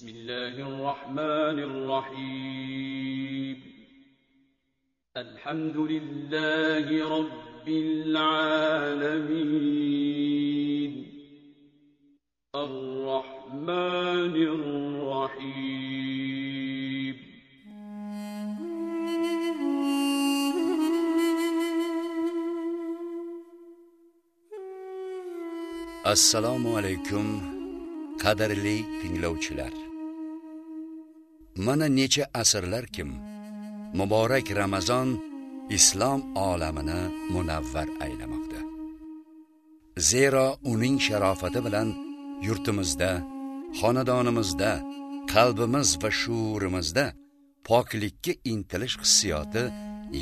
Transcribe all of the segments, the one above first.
بسم الله الرحمن الرحيم. الحمد لله رب العالمين. الرحمن الرحيم. Assalomu alaykum qadrli tinglovchilar. Mana necha asrlarkim muborak ramazon islom olamini munavvar aylamoqda. Zero uning sharofati bilan yurtimizda xonadonimizda qalbimiz va shuurimizda poklikka intilish hissiyoti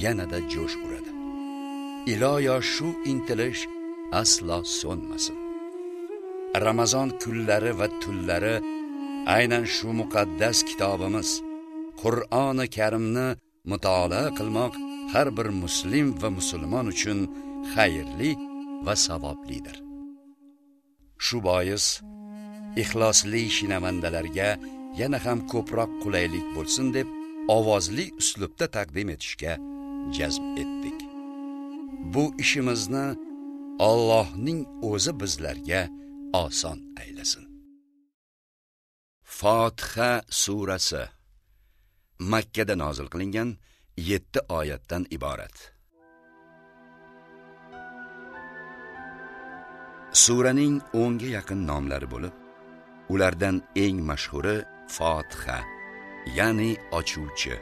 yanada jo'sh uradi. Iloyo shu intilish aslo so'nmasin. Ramazon kunlari va tunlari aynan shu muqaddas kitobimiz qur'oni karimni mutolaa qilmoq har bir muslim va musulmon uchun xayrli va savoblidir. Shu bois ixlosli shinavandalarga yana ham ko'proq qulaylik bo'lsin deb ovozli uslubda taqdim etishga jazm etdik. Bu ishimizni Allohning o'zi bizlarga oson aylasin. Fotiha surasi. Makkada nozil qilingan 7 oyatdan iborat. Suraning 10 ga yaqin nomlari bo'lib ulardan eng mashhuri fotiha ya'ni ochuvchi.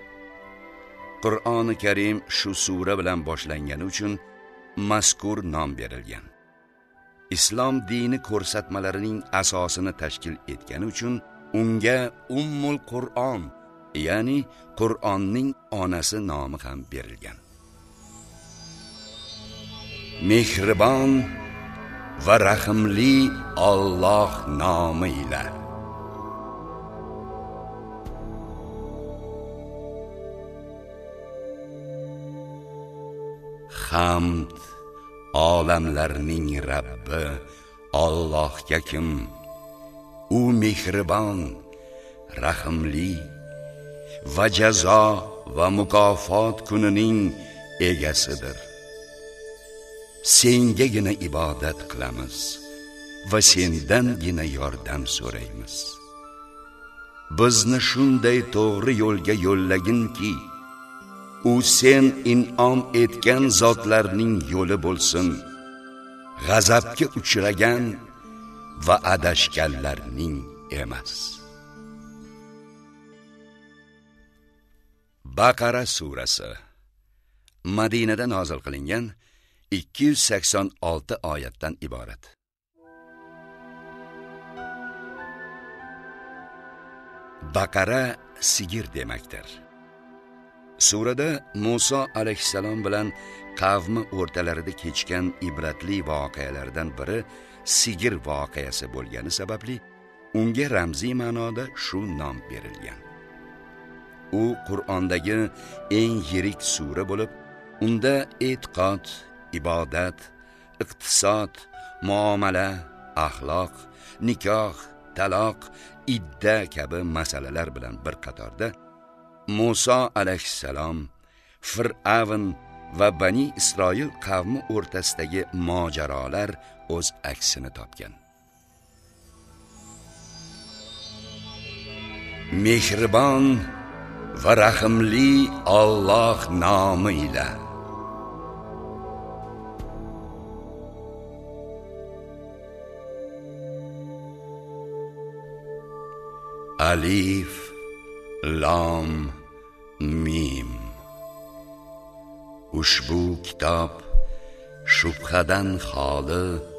Qur'oni karim shu sura bilan boshlangani uchun mazkur nom berilgan. Islom dini ko'rsatmalarining asosini tashkil etgani uchun unga ummul qur'on ya'ni qur'onning onasi nomi ham berilgan. Mehribon va rahimli Alloh nomi ila. Hamd olamlarning Rabbi Allohga kim u mehribon rahimli va jazo va mukofot kunining egasidir. Sengagina ibodat qilamiz va sendangina yordam so'raymiz. Bizni shunday to'g'ri yo'lga yo'llaginki u sen in'om etgan zotlarning yo'li bo'lsin g'azabga uchragan va adashganlarning emas. Baqara surasi. Madinada nozil qilingan 286 oyatdan iborat. Baqara sigir demakdir. Surada Musa alayhissalom bilan qavmi o'rtalarida kechgan ibratli voqealardan biri sigir voqeasi bo'lgani sababli unga ramziy ma'noda shu nom berilgan. U qur'ondagi eng yirik sura bo'lib unda e'tiqod ibodat iqtisod muomala axloq nikoh taloq idda kabi masalalar bilan bir qatorda Musa alayhissalom Fir'avn va Bani Isroil qavmi o'rtasidagi mojarolar o'z aksini topgan. Mehribon va rahimli Alloh nomi ila Alif Lam Mim Ushbu kitob shubhadan xoli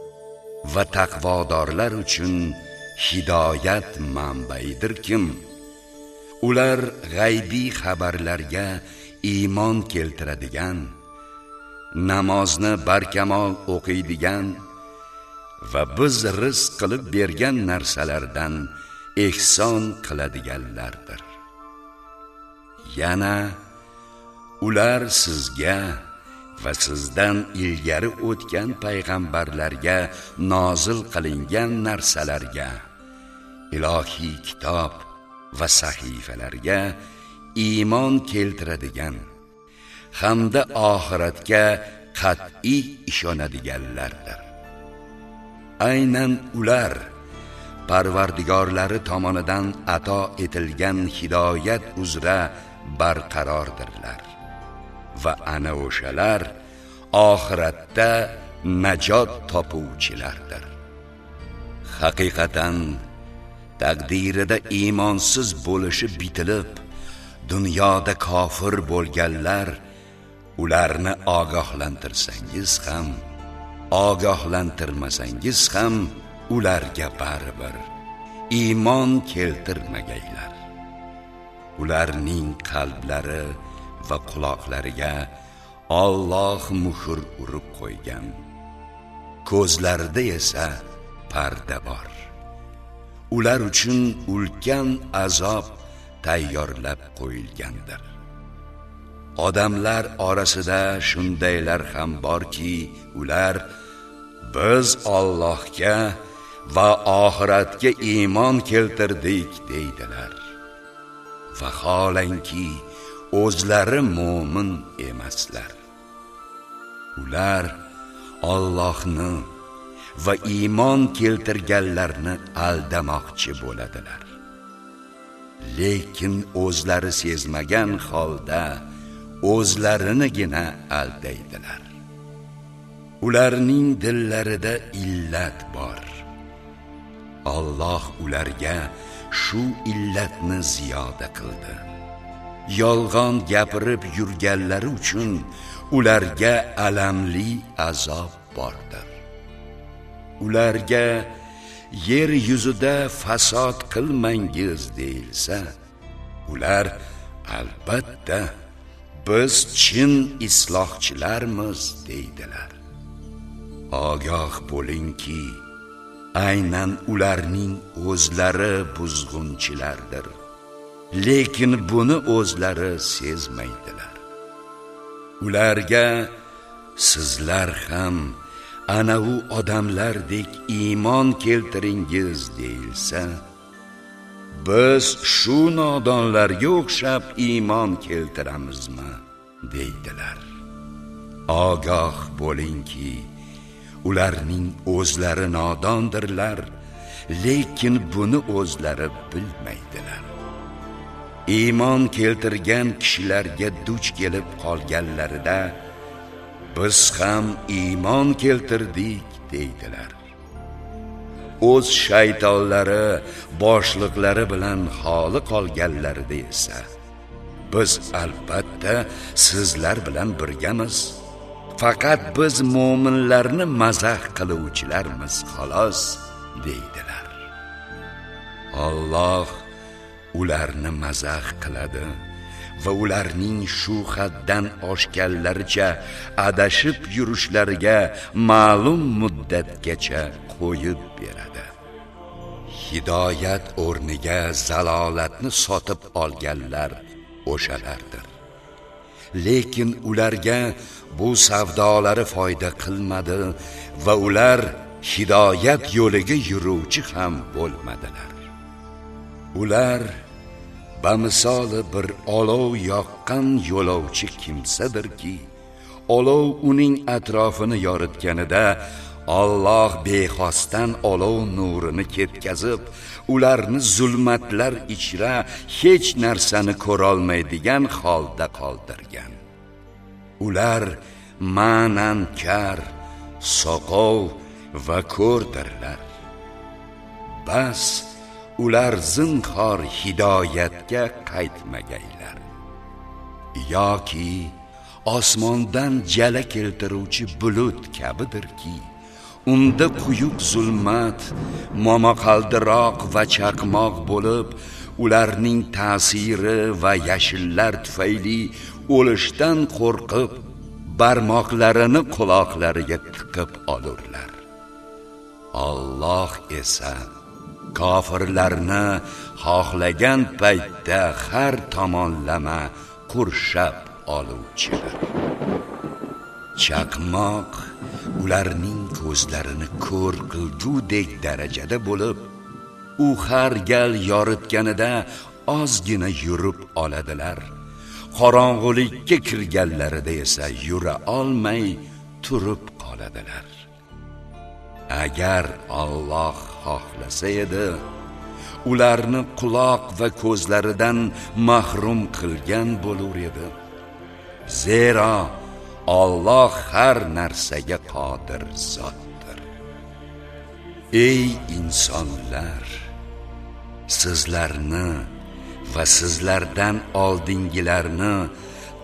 va taqvodorlar uchun hidoyat manbaidir kim ular g'aybiy xabarlarga iymon keltiradigan namozni barkamol o'qiydigan va biz rizq qilib bergan narsalardan ehson qiladiganlardir. Yana ular sizga va sizdan ilgari o'tgan payg'ambarlarga nozil qilingan narsalarga ilohiy kitob va sahifalarga iymon keltiradigan hamda oxiratga qat'iy ishonadiganlardir. Aynan ular parvardigorlari tomonidan ato etilgan hidoyat uzra barqarordirlar va ana o'shalar oxiratda najot topuvchilardir. Haqiqatan taqdirida iymonsiz bo'lishi bitilib dunyoda kofir bo'lganlar ularni ogohlantirsangiz ham ogohlantirmasangiz ham ularga baribir iymon keltirmagaylar. Ularning qalblari va quloqlariga Alloh muhr urib qo'ygan. Ko'zlarida esa parda bor. Ular uchun ulkan azob tayyorlab qo'yilgandir. Odamlar orasida shundaylar ham borki ular biz Allohga va oxiratga iymon keltirdik deydilar. Vaholanki o'zlari mo'min emaslar. Ular Allohni va iymon keltirganlarni aldamoqchi bo'ladilar. Lekin o'zlari sezmagan holda o'zlarinigina aldaydilar. Ularning dillarida illat bor. Alloh ularga shu illatni ziyoda qildi. Yolg'on gapirib yurganlari uchun ularga alamli azob bordir. Ularga yer yuzida fasod qilmangiz deyilsa ular albatta biz chin islohchilarmiz deydilar. Ogoh bo'lingki aynan ularning o'zlari buzg'unchilardir. Lekin buni o'zlari sezmaydilar. Ularga sizlar ham ana u odamlardek iymon keltiringiz deilsa biz shu nodonlarga o'xshab iymon keltiramizmi? deydilar. Ogoh bo'lingki ularning o'zlari nodondirlar lekin buni o'zlari bilmaydilar. Iymon keltirgan kishilarga duch kelib qolganlarida biz ham iymon keltirdik deydilar. O'z shaytonlari boshliqlari bilan xoli qolganlarida esa biz albatta sizlar bilan birgamiz. Faqat biz mo'minlarni mazax qiluvchilarmiz xolos deydilar. Alloh ularni mazax qiladi va ularning shu haddan oshganlaricha adashib yurishlariga ma'lum muddatgacha qo'yib beradi. Hidoyat o'rniga zalolatni sotib olganlar o'shalardir. Lekin ularga bu savdolari foyda qilmadi va ular hidoyat yo'liga yuruvchi ham bo'lmadilar. Ular bamisoli bir olov yoqqan yo'lovchi kimsadirki olov uning atrofini yoritganida Alloh bexosdan olov nurini ketkazib ularni zulmatlar ichra hech narsani ko'rolmaydigan holda qoldirgan. Ular ma'nan kar soqov va ko'rdirlar. Bas ular zinhor hidoyatga qaytmagaylar. Yoki osmondan jala keltiruvchi bulut kabidirki unda quyuq zulmat momaqaldiroq va chaqmoq bo'lib ularning ta'siri va yashillar tufayli o'lishdan qo'rqib barmoqlarini quloqlariga tiqib olurlar. Alloh esa kofirlarni xohlagan paytda har tomonlama qurshab oluvchidir chaqmoq ularning ko'zlarini ko'r qilgudek darajada bo'lib u har gal yoritganida ozgina yurib oladilar. Qorong'ulikka kirganlarida esa yura olmay turib qoladilar. Agar Alloh xohlasa edi ularni quloq va ko'zlaridan mahrum qilgan bo'lar edi. Zero Alloh har narsaga qodir zotdir. Ey insonlar sizlarni va sizlardan oldingilarni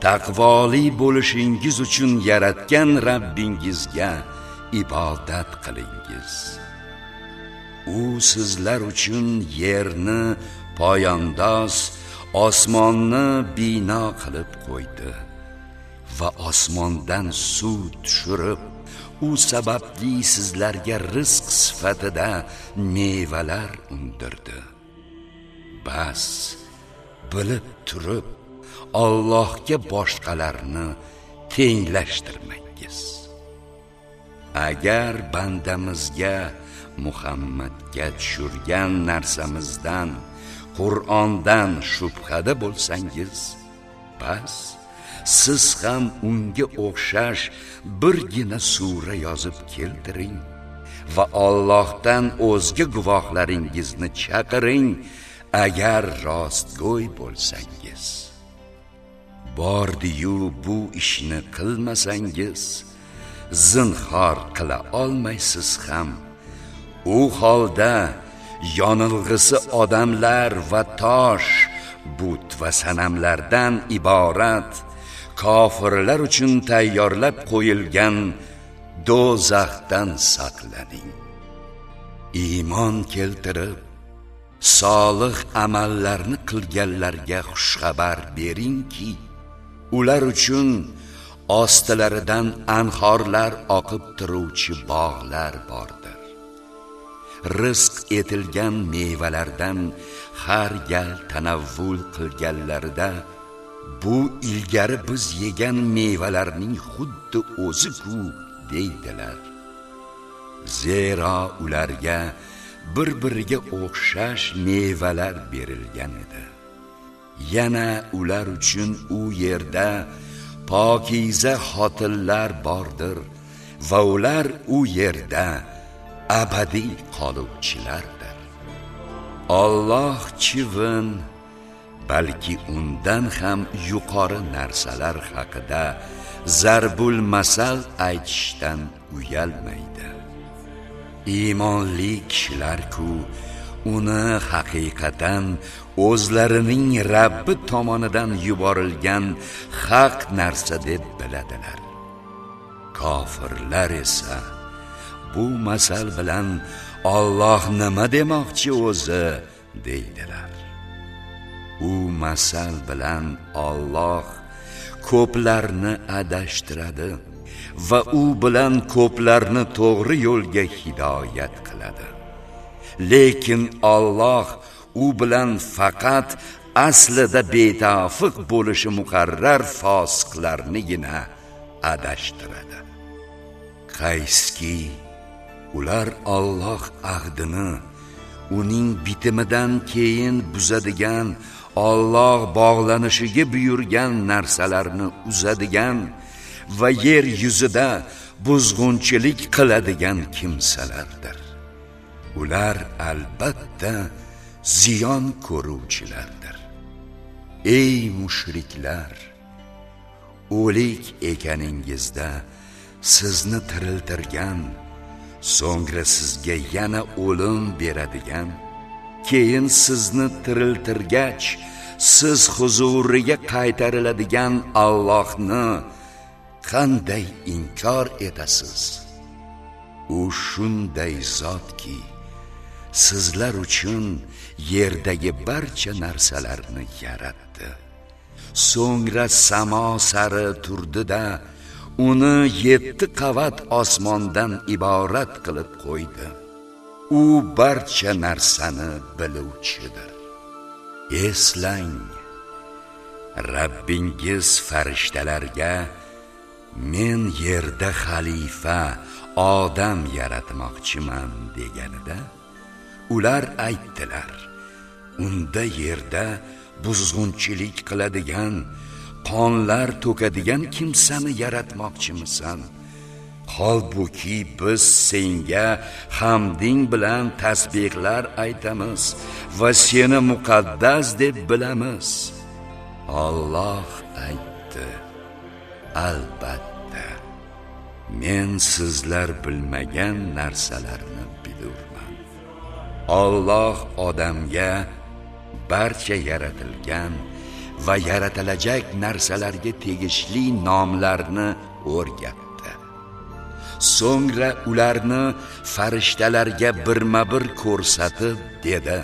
taqvoli bo'lishingiz uchun yaratgan Rabbingizga ibodat qilingiz. U sizlar uchun yerni poyandoz osmonni bino qilib qo'ydi. Va osmondan suv tushirib u sababli sizlarga rizq sifatida mevalar undirdi. Bas bilib turib Allohga boshqalarni tenglashtirmangiz agar bandamizga Muhammadga tushirgan narsamizdan Qur'ondan shubhada bo'lsangiz bas siz ham unga o'xshash birgina sura yozib keltiring va Allohdan o'zga guvohlaringizni chaqiring agar rostgo'y bo'lsangiz. Bordiyu bu ishni qilmasangiz zinhor qila olmaysiz ham. U holda yonilg'isi odamlar va tosh but va sanamlardan iborat kofirlar uchun tayyorlab qo'yilgan do'zaxdan saqlaning. Iymon keltirib solih amallarni qilganlarga xushxabar beringki ular uchun ostilaridan anhorlar oqib turuvchi bog'lar bordir rizq etilgan mevalardan har gal tanavvul qilganlarida bu ilgari biz yegan mevalarning xuddi o'zi-ku deydilar. Zero ularga bir-biriga o'xshash mevalar berilgan edi. Yana ular uchun u yerda pokiza xotinlar bordir va ular u yerda abadiy qoluvchilardir. Alloh chivin balki undan ham yuqori narsalar haqida zarbul masal aytishdan uyalmaydi. Iymonli kishilar-ku uni haqiqatan o'zlarining Rabbi tomonidan yuborilgan haq narsa deb biladilar. Kofirlar esa bu masal bilan Alloh nima demoqchi o'zi deydilar. U masal bilan Alloh ko'plarni adashtiradi va u bilan ko'plarni to'g'ri yo'lga hidoyat qiladi. Lekin Alloh u bilan faqat aslida betafiq bo'lishi muqarrar fosiqlarnigina adashtiradi. Qayski ular Alloh ahdini uning bitimidan keyin buzadigan Alloh bog'lanishiga buyurgan narsalarni uzadigan va yer yuzida buzg'unchilik qiladigan kimsalardir. Ular albatta ziyon ko'ruvchilardir. Ey mushriklar o'lik ekaningizda sizni tiriltirgan so'ngra sizga yana o'lim beradigan keyin sizni tiriltirgach siz huzuriga qaytariladigan Allohni qanday inkor etasiz? U shunday zotki sizlar uchun yerdagi barcha narsalarni yaratdi. So'ngra samo sari turdida uni yetti qavat osmondan iborat qilib qo'ydi. U barcha narsani biluvchidir. Eslang Rabbingiz farishtalarga men yerda xalifa odam yaratmoqchiman deganida ular aytdilar unda yerda buzg'unchilik qiladigan qonlar to'kadigan kimsani yaratmoqchimisan. Holbuki biz senga hamding bilan tasbehlar aytamiz va seni muqaddas deb bilamiz. Alloh aytdi albatta men sizlar bilmagan narsalarni bilurman. Alloh odamga barcha yaratilgan va yaratilajak narsalarga tegishli nomlarni o'rgatdi. So'ngra ularni farishtalarga birma-bir ko'rsatib dedi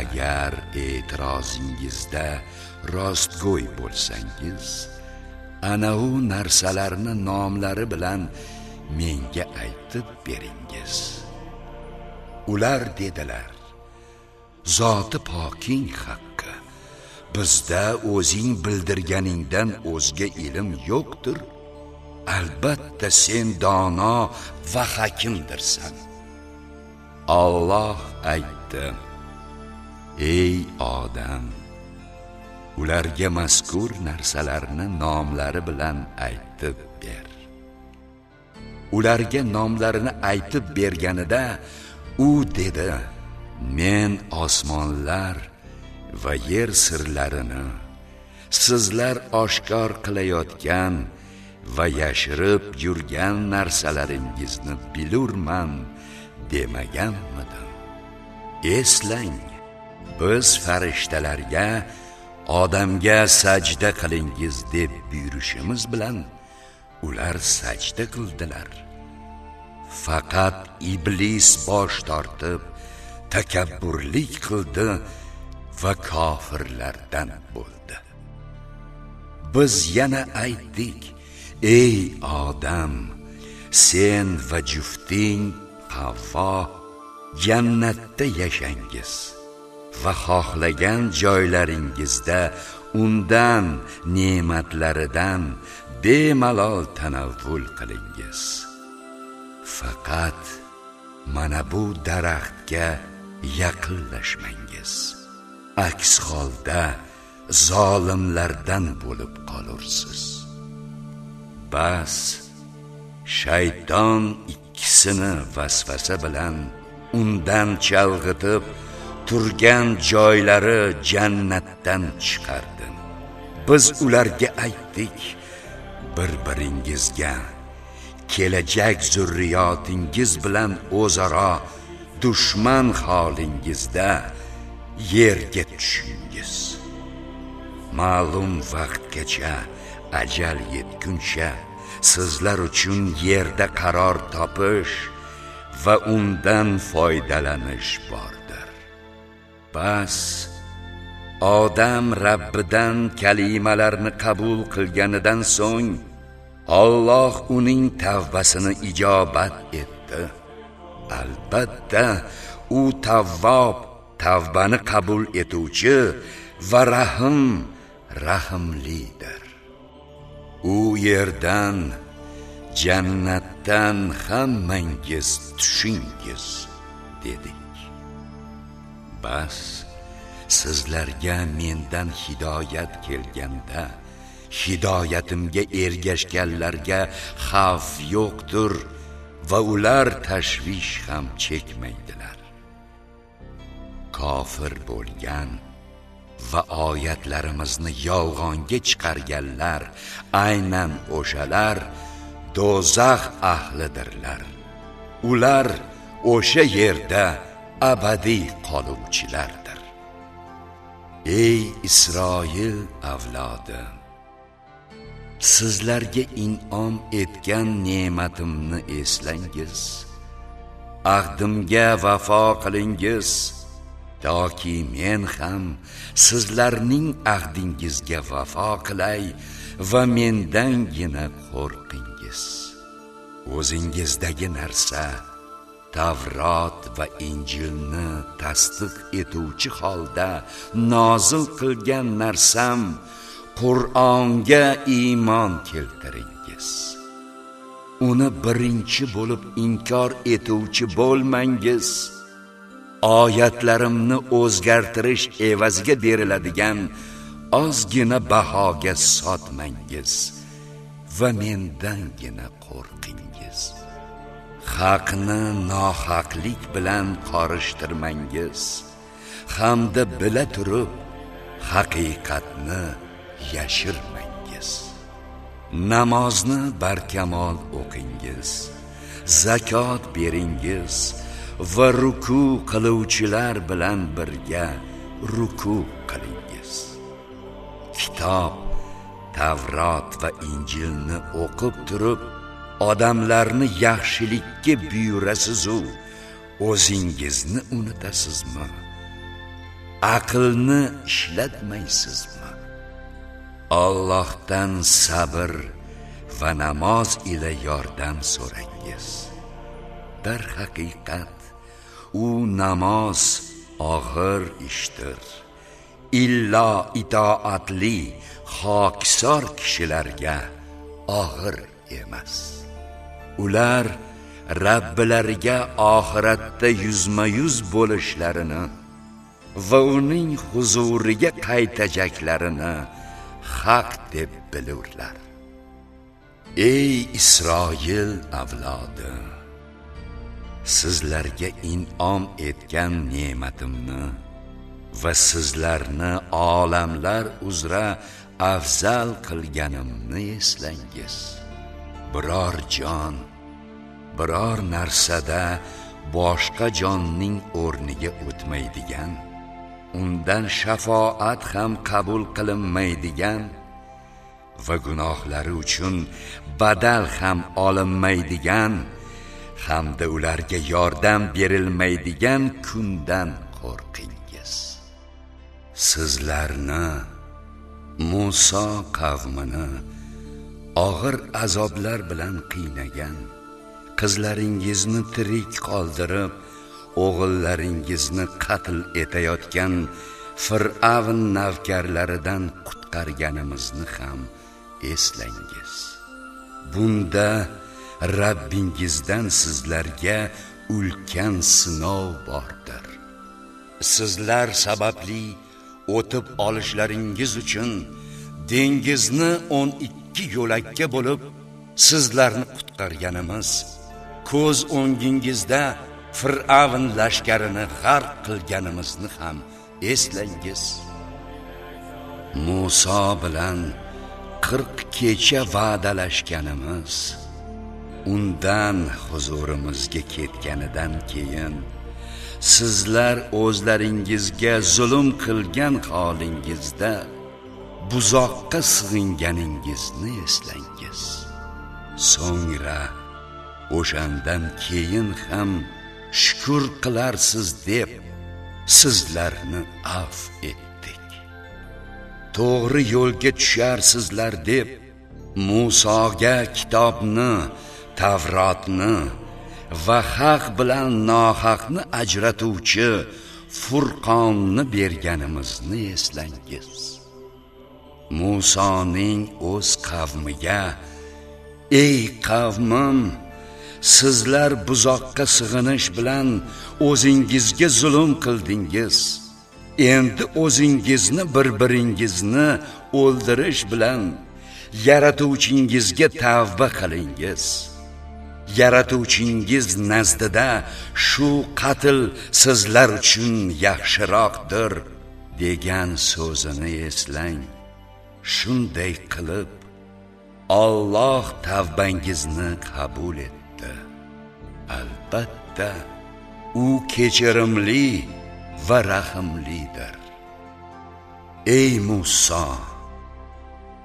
agar e'tirozingizda rostgo'y bo'lsangiz ana u narsalarni nomlari bilan menga aytib beringiz. Ular dedilar zoti poking haqqi bizda o'zing bildirganingdan o'zga ilm yo'qdir. Albatta sen dono va hakimdirsan. Alloh aytdi ey odam ularga mazkur narsalarni nomlari bilan aytib ber. Ularga nomlarini aytib berganida u dedi men osmonlar va yer sirlarini sizlar oshkor qilayotgan va yashirib yurgan narsalaringizni bilurman demaganmidim. Eslang biz farishtalarga odamga sajda qilingiz deb buyurishimiz bilan ular sajda qildilar. Faqat iblis bosh tortib takabburlik qildi va kofirlardan bo'ldi. Biz yana aytdik ey odam sen va jufting havvo jannatda yashangiz va xohlagan joylaringizda undan ne'matlaridan bemalol tanavvul qilingiz. Faqat mana bu daraxtga yaqinlashmangiz. Aks holda zolimlardan bo'lib qolursiz. Bas shayton ikkisini vasvasa bilan undan chalg'itib turgan joylari jannatdan chiqardi biz ularga aytdik bir biringizga kelajak zurriyotingiz bilan o'zaro dushman holingizda yerga tushingiz ma'lum vaqtgacha ajal yetguncha sizlar uchun yerda qaror topish va undan foydalanish bordir. Bas odam rabbidan kalimalarni qabul qilganidan so'ng Alloh uning tavbasini ijobat etdi. Albatta u tavvob tavbani qabul etuvchi va rahim rahimlidir u yerdan jannatdan hammangiz tushingiz dedik. Bas sizlarga mendan hidoyat kelganda hidoyatimga ergashganlarga xavf yo'qdir va ular tashvish ham chekmaydilar. Kofir bo'lgan va oyatlarimizni yolg'onga chiqarganlar aynan o'shalar do'zax ahlidirlar. Ular o'sha yerda abadiy qoluvchilardir. Ey isroil avlodi sizlarga in'om etgan ne'matimni eslangiz ahdimga vafo qilingiz toki men ham sizlarning ahdingizga vafo qilay va mendangina qo'rqingiz o'zingizdagi narsa Tavrot va Injilni tasdiq etuvchi holda nozil qilgan narsam Qur'onga iymon keltiringiz. Uni birinchi bo'lib inkor etuvchi bo'lmangiz. Oyatlarimni o'zgartirish evaziga beriladigan ozgina bahoga sotmangiz va mendangina qo'rqingiz. Haqni nohaqlik bilan qorishtirmangiz. Hamda bila turib haqiqatni yashirmangiz. Namozni barkamol o'qingiz. Zakot beringiz. Va ruku qiluvchilar bilan birga ruku qilingiz. Kitob tavrot va injilni o'qib turib odamlarni yaxshilikka buyurasizu. O'zingizni unutasizmi? Aqlni ishlatmaysizmi Allohdan sabr va namoz ila yordam so'rangiz. Dar haqiqat u namoz og'ir ishdir. Illo itoatli hokisor kishilarga og'ir emas. Ular Rabbilariga oxiratda yuzma-yuz bo'lishlarini va uning huzuriga qaytajaklarini haq deb bilurlar. Ey Isroil avlodi, sizlarga in'om etgan ne'matimni va sizlarni olamlar uzra afzal qilganimni eslangiz. Biror jon, biror narsada boshqa jonning o'rniga o'tmaydigan undan shafoat ham qabul qilinmaydigan va gunohlari uchun badal ham olinmaydigan hamda ularga yordam berilmaydigan kundan qo'rqingiz. Sizlarni Musa qavmini og'ir azoblar bilan qiynagan qizlaringizni tirik qoldirib o'g'illaringizni qatl etayotgan fir'avn navkarlaridan qutqarganimizni ham eslangiz. Bunda Rabbingizdan sizlarga ulkan sinov bordir. Sizlar sababli o'tib olishlaringiz uchun dengizni 12 yo'lakka bo'lib sizlarni qutqarganimiz ko'z o'ngingizda fir'avn lashkarini g'arq qilganimizni ham eslangiz Musa bilan 40 kecha va'dalashganimiz undan huzurimizga ketganidan keyin sizlar o'zlaringizga zulm qilgan holingizda buzoqqa sig'inganingizni eslangiz. So'ngra o'shandan keyin ham shukr qilarsiz deb sizlarni af etdik. To'g'ri yo'lga tusharsizlar deb Musoga kitobni Tavrotni va haq bilan nohaqni ajratuvchi Furqonni berganimizni eslangiz Musoning o'z qavmiga ey qavmim sizlar buzoqqa sig'inish bilan o'zingizga zulm qildingiz. Endi o'zingizni bir-biringizni o'ldirish bilan yaratuvchingizga tavba qilingiz yaratuvchingiz nazdida shu qatl sizlar uchun yaxshiroqdir degan so'zini eslang. Shunday qilib Alloh tavbangizni qabul etdi. Albatta u kechirimli va rahimlidir. Ey Musa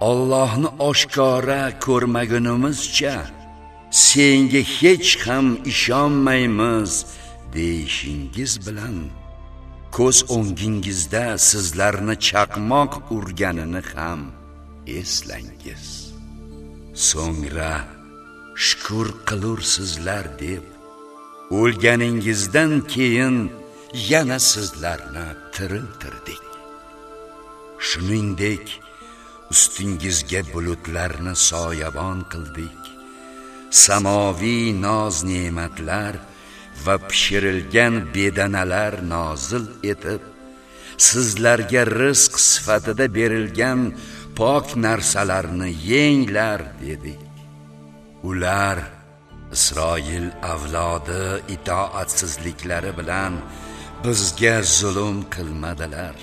Allohni oshkora ko'rmagunimizcha senga hech ham ishonmaymiz deyishingiz bilan. Ko'z o'ngingizda sizlarni chaqmoq urganini ham eslangiz. So'ngra shukr qilursizlar deb o'lganingizdan keyin yana sizlarni tiriltirdik. Shuningdek ustingizga bulutlarni soyabon qildik. Samoviy noz ne'matlar va pishirilgan bedanalar nozil etib sizlarga rizq sifatida berilgan pok narsalarni yenglar dedik. Ular isroil avlodi itoatsizliklari bilan bizga zulm qilmadilar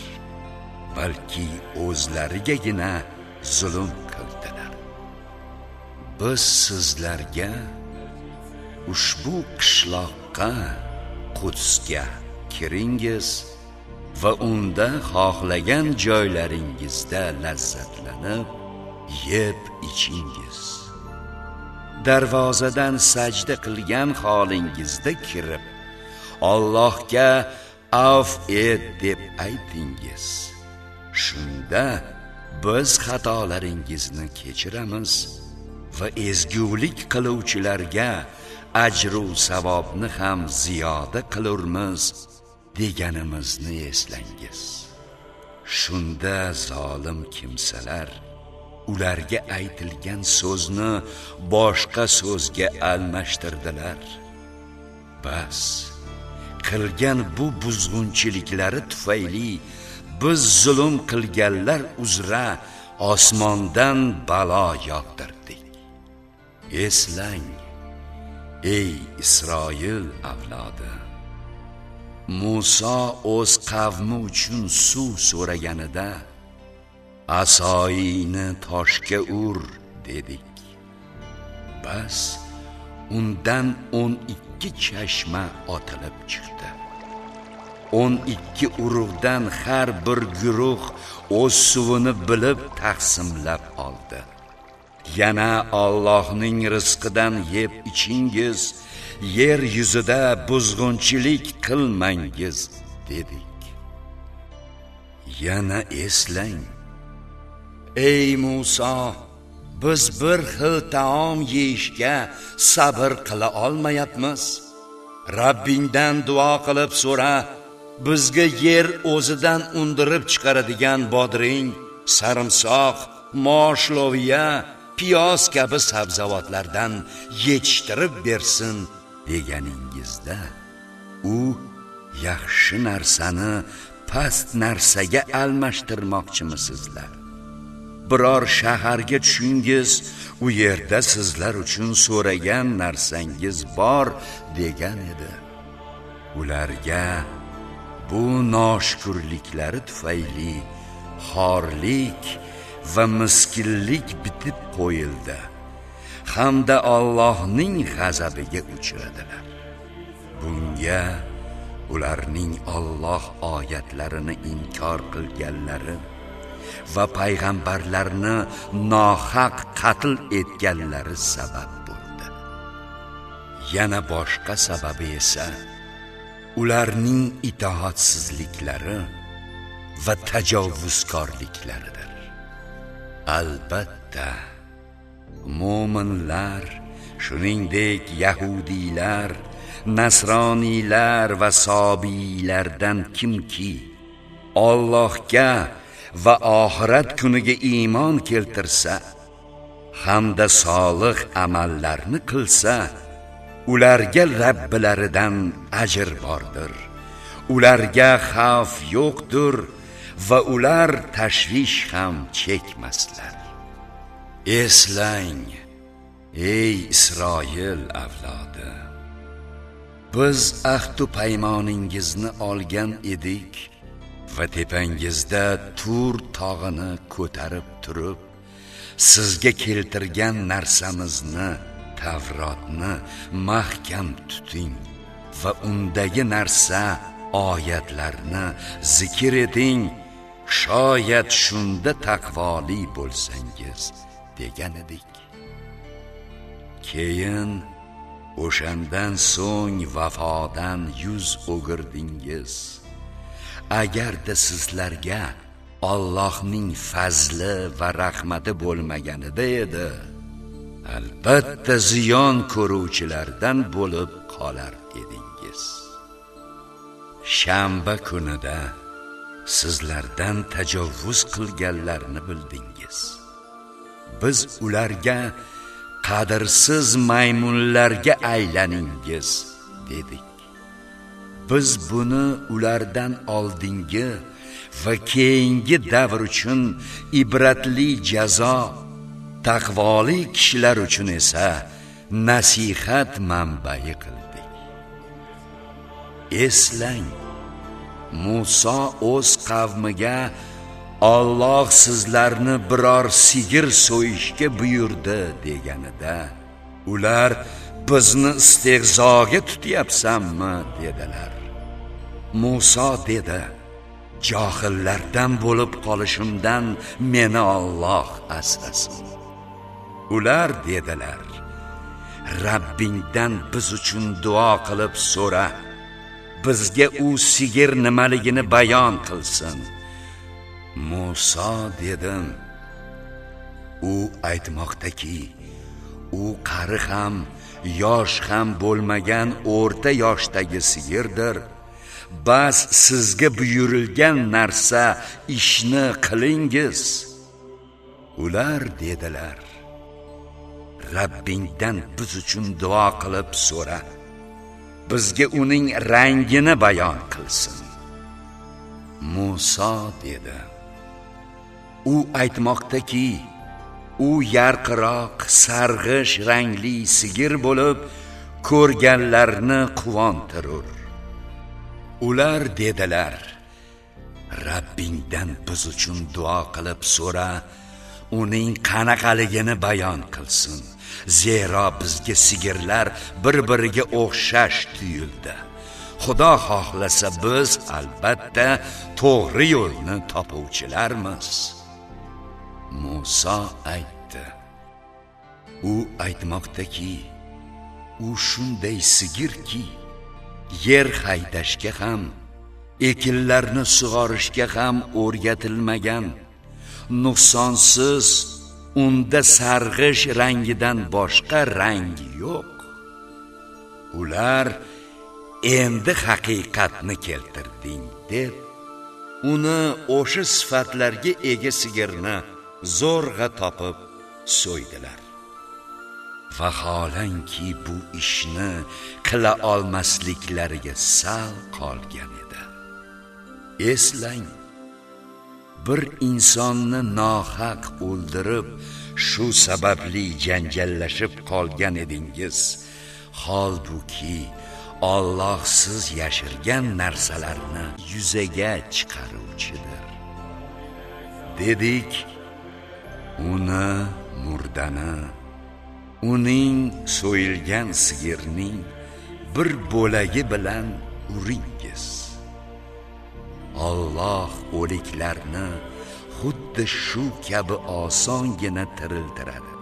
balki o'zlarigagina zulm biz sizlarga ushbu qishloqqa qudsga kiringiz va unda xohlagan joylaringizda lazzatlanib yeb ichingiz. Darvozadan sajda qilgan holingizda kirib Allohga af et deb aytingiz. Shunda biz xatolaringizni kechiramiz. Va ezgulik qiluvchilarga ajru savobni ham ziyoda qilurmiz deganimizni eslangiz. Shunda zolim kimsalar ularga aytilgan so'zni boshqa so'zga almashtirdilar. Bas qilgan bu buzg'unchiliklari tufayli biz zulm qilganlar uzra osmondan balo yog'dirdi eslang ey isroil avlodi. Musa o'z qavmi uchun suv so'raganida asoyini toshga ur dedik. Bas undan 12 chashma otilib chiqdi. 12 urug'dan har bir guruh o'z suvini bilib taqsimlab oldi. Yana Allohning rizqidan yeb ichingiz yer yuzida buzg'unchilik qilmangiz dedik. Yana eslang ey Musa biz bir xil taom yeyishga sabr qila olmayapmiz. Rabbingdan duo qilib so'ra bizga yer o'zidan undirib chiqaradigan bodring sarimsoq moshloviya piyoz kabi sabzavotlardan yetishtirib bersin deganingizda u yaxshi narsani past narsaga almashtirmoqchimisizlar? Biror shaharga tushingiz u yerda sizlar uchun so'ragan narsangiz bor degan edi. Ularga bu noshukurliklari tufayli xorlik va miskinlik bitib qo'yildi. Hamda Allohning g'azabiga uchradilar. Bunga ularning Alloh oyatlarini inkor qilganlari va payg'ambarlarni nohaq qatl etganlari sabab bo'ldi. Yana boshqa sababi esa ularning itoatsizliklari va tajovuzkorliklaridir. Albatta mo'minlar shuningdek yahudiylar nasroniylar va sobiylardan kimki Allohga va oxirat kuniga iymon keltirsa hamda solih amallarni qilsa ularga Rabbilaridan ajr bordir. Ularga xavf yo'qdir va ular tashvish ham chekmaslar. Eslang ey isroil avlodi. Biz ahdu paymoningizni olgan edik va tepangizda tur tog'ini ko'tarib turib sizga keltirgan narsamizni tavrotni mahkam tuting va undagi narsa oyatlarni zikr eting. Shoyat shunda taqvoli bo'lsangiz degan edik keyin o'shandan so'ng vafodan yuz o'girdingiz. Agarda sizlarga Allohning fazli va rahmati bo'lmaganida edi albatta ziyon ko'ruvchilardan bo'lib qolar edingiz shanba kunida sizlardan tajovuz qilganlarni bildingiz. Biz ularga qadrsiz maymunlarga aylaningiz dedik. Biz buni ulardan oldingi va keyingi davr uchun ibratli jazo taqvoli kishilar uchun esa nasihat manbai qildik. Eslang. Musa o'z qavmiga Alloh sizlarni biror sigir so'yishga buyurdi deganida ular bizni istehzoga tutyapsanmi? dedilar. Musa dedi johillardan bo'lib qolishimdan meni Alloh asrasin. Ular dedilar Rabbingdan biz uchun duo qilib so'ra bizga u sigir nimaligini bayon qilsin. Musa dedim u aytmoqdaki u qari ham yosh ham bo'lmagan o'rta yoshdagi sigirdir. Bas sizga buyurilgan narsa ishni qilingiz. Ular dedilar Rabbingdan biz uchun duo qilib so'ra. Bizga uning rangini bayon qilsin. Musa dedi. U aytmoqdaki u yarqiroq sarg'ish rangli sigir bo'lib ko'rganlarni quvontirur. Ular dedilar Rabbingdan biz uchun duo qilib so'ra uning qanaqaligini bayon qilsin. Zero bizga sigirlar bir-biriga o'xshash tuyuldi. Xudo xohlasa biz albatta to'g'ri yo'lni topuvchilarmiz. Musa aytdi. U aytmoqdaki u shunday sigirki yer haydashga ham ekinlarni sug'orishga ham o'rgatilmagan. Nuqsonsiz unda sarg'ish rangidan boshqa rang yo'q. Ular endi haqiqatni keltirding deb uni o'sha sifatlarga ega sigirni zo'rg'a topib so'ydilar. Vaholanki bu ishni qila olmasliklariga sal qolgan edi. Eslang bir insonni nohaq o'ldirib shu sababli janjallashib qolgan edingiz. Holbuki Alloh siz yashirgan narsalarni yuzaga chiqaruvchidir. Dedik uni murdani uning so'yilgan sigirning bir bo'lagi bilan uring. Alloh o'liklarni xuddi shu kabi osongina tiriltiradi.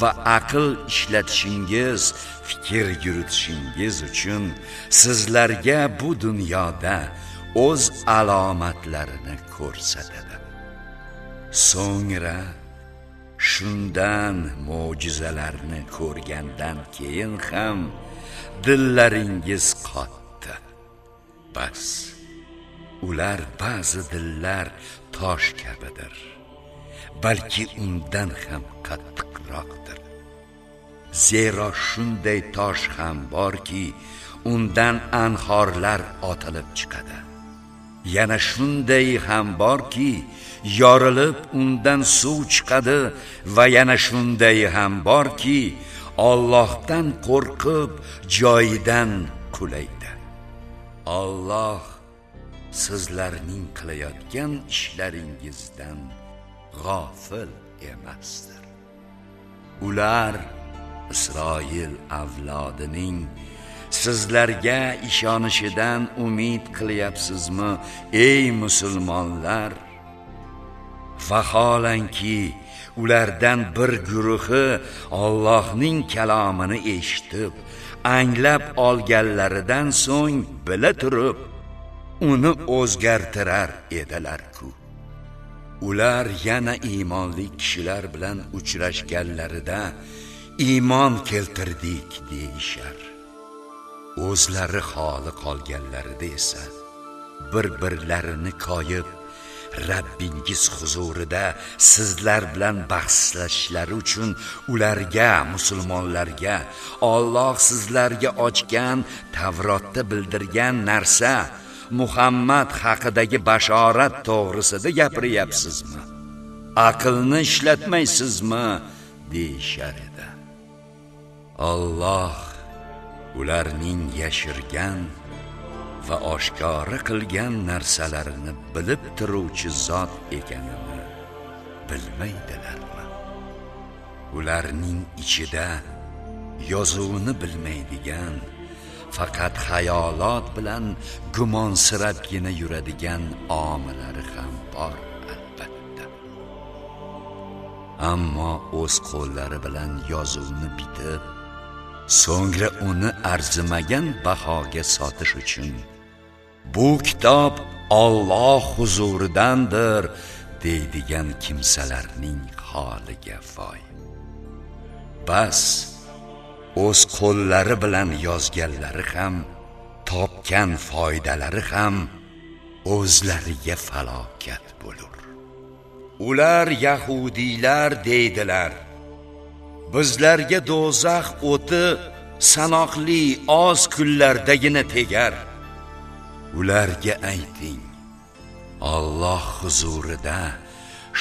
Va aql ishlatishingiz fikr yuritishingiz uchun sizlarga bu dunyoda o'z alomatlarini ko'rsatadi. So'ngra shundan mo'jizalarni ko'rgandan keyin ham dillaringiz qotdi. Bas. Ular ba'zi dillar tosh kabidir balki undan ham qattiqroqdir. Zero shunday tosh ham borki undan anhorlar otilib chiqadi. Yana shunday ham borki yorilib undan suv chiqadi va yana shunday ham borki Allohdan qo'rqib joyidan qulaydi Alloh sizlarning qilayotgan ishlaringizdan g'ofil emasdir. Ular Isroil avlodining sizlarga ishonishidan umid qilyapsizmi ey musulmonlar? Vaholanki ulardan bir guruhi Allohning kalomini eshitib anglab olganlaridan so'ng bila turib uni o'zgartirar edilar-ku ular yana iymonli kishilar bilan uchrashganlarida iymon keltirdik deyishar. O'zlari holi qolganlarida esa bir birlarini koyib Rabbingiz huzurida sizlar bilan bahslashlari uchun ularga musulmonlarga Alloh sizlarga ochgan Tavrotda bildirgan narsa Muhammad haqidagi bashorat to'g'risida gapiryapsizmi? Aqlni ishlatmaysizmi? deyshar edi. Alloh ularning yashirgan va oshkora qilgan narsalarini bilib turuvchi zot ekanini bilmaydilarmi ularning ichida yozuvni bilmaydigan faqat xayolot bilan gumonsirabgina yuradigan omilari ham bor albatta. Ammo o'z qo'llari bilan yozuvni bitib so'ngra uni arzimagan bahoga sotish uchun bu kitob Alloh huzuridandir deydigan kimsalarning holiga voy. Bas o'z qo'llari bilan yozganlari ham topgan foydalari ham o'zlariga falokat bo'lur. Ular yahudiylar deydilar bizlarga do'zax o'ti sanoqli oz kunlardagina tegar. Ularga ayting Alloh huzurida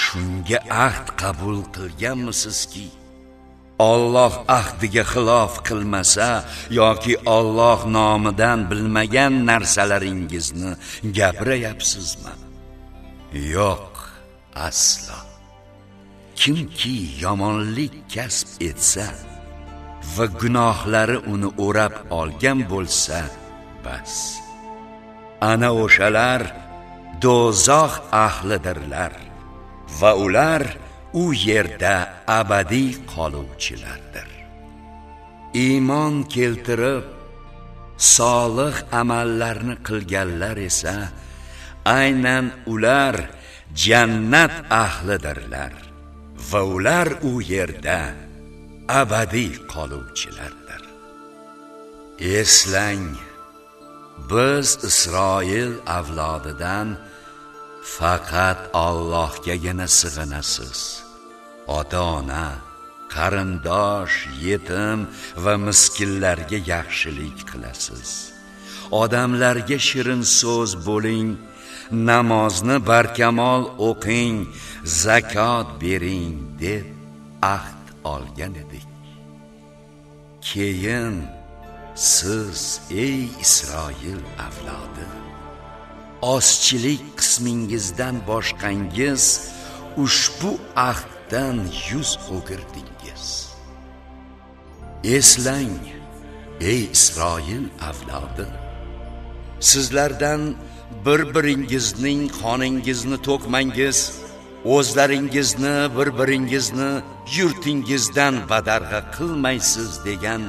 shunga ahd qabul qilganmisizki Alloh ahdiga xilof qilmasa yoki Alloh nomidan bilmagan narsalaringizni gapirayapsizmi? Yo'q aslo. Kimki yomonlik kasb etsa va gunohlari uni o'rab olgan bo'lsa bas. Ana o'shalar dozoq ahlidirlar va ular u yerda abadiy qoluvchilardir. Iymon keltirib solih amallarni qilganlar esa aynan ular jannat ahlidirlar va ular u yerda abadiy qoluvchilardir. Eslang biz Isroil avlodidan faqat Allohgagina sig'inasiz. Ota-ona qarindosh yetim va miskinlarga yaxshilik qilasiz. Odamlarga shirin so'z bo'ling namozni barkamol o'qing zakot bering deb ahd olgan edik. Keyin siz ey Isroil avlodi ozchilik qismingizdan boshqangiz ushbu ahddan yuz o'girdingiz. Eslang ey Isroil avlodi sizlardan bir biringizning qoningizni to'kmangiz o'zlaringizni bir biringizni yurtingizdan badarg'a qilmaysiz degan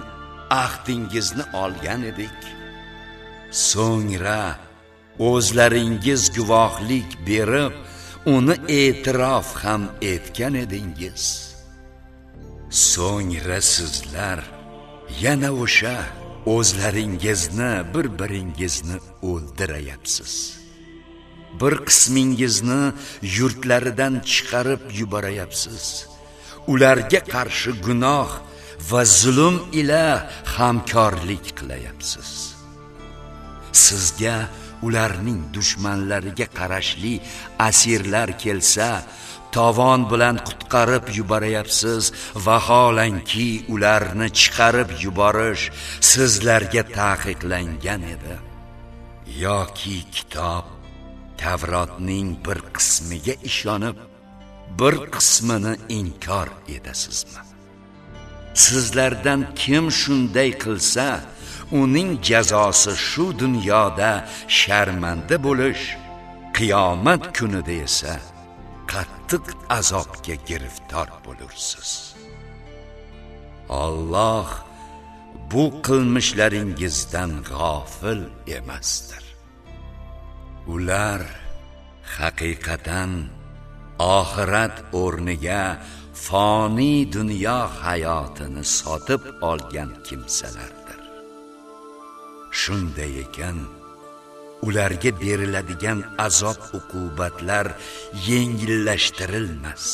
ahdingizni olgan edik. So'ngra o'zlaringiz guvohlik berib uni e'tirof ham etgan edingiz. So'ngra sizlar yana o'sha o'zlaringizni bir biringizni o'ldirayapsiz. Bir qismingizni yurtlaridan chiqarib yuborayapsiz. Ularga qarshi gunoh va zulm ila hamkorlik qilayapsiz. Sizga ularning dushmanlariga qarashli asirlar kelsa tovon bilan qutqarib yuborayapsiz. Vaholanki ularni chiqarib yuborish sizlarga taqiqlangan edi. Yoki kitob Tavrotning bir qismiga ishonib bir qismini inkor edasizmi? Sizlardan kim shunday qilsa uning jazosi shu dunyoda sharmanda bo'lish qiyomat kunida esa qattiq azobga giriftor bo'lursiz. Alloh bu qilmishlaringizdan g'ofil emasdir. Ular haqiqatan oxirat o'rniga foniy dunyo hayotini sotib olgan kimsalar. Shunday ekan ularga beriladigan azob uqubatlar yengillashtirilmas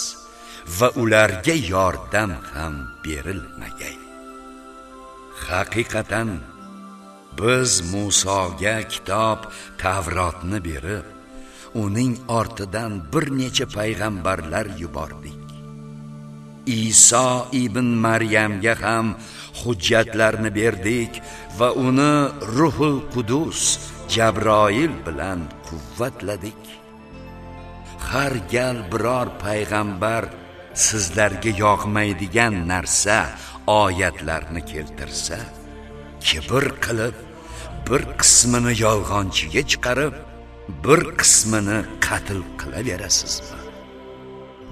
va ularga yordam ham berilmagay. Haqiqatan biz Musoga kitob Tavrotni berib uning ortidan bir necha payg'ambarlar yubordik. Iso ibn Maryamga ham hujjatlarni berdik va uni Ruhul Qudus Jabroil bilan quvvatladik. Har gal biror payg'ambar sizlarga yoqmaydigan narsa oyatlarni keltirsa kibr qilib bir qismini yolg'onchiga chiqarib bir qismini qatl qilaverasizmi?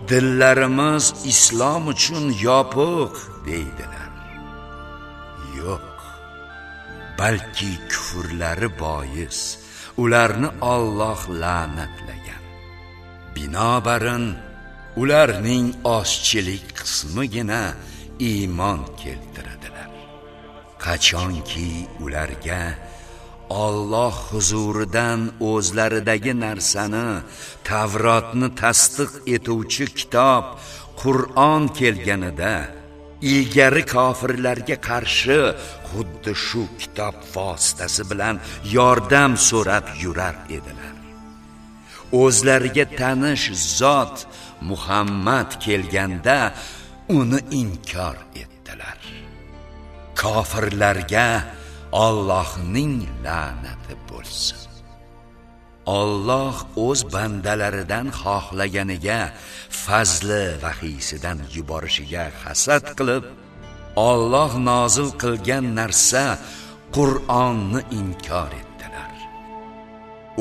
Dillarimiz islom uchun yopiq deydilar. Yo'q balki kufrlari bois ularni Alloh la'natlagan. Binobarin ularning ozchilik qismigina iymon keltiradilar. Qachonki ularga Alloh huzuridan o'zlaridagi narsani Tavrotni tasdiq etuvchi kitob Qur'on kelganida ilgari kofirlarga qarshi xuddi shu kitob vositasi bilan yordam so'rab yurar edilar. O'zlariga tanish zot Muhammad kelganda uni inkor etdilar. Kofirlarga Allohning la'nati bo'lsin Alloh o'z bandalaridan xohlaganiga fazli va hisidan yuborishiga hasad qilib Alloh nozil qilgan narsa Qur'onni inkor etdilar.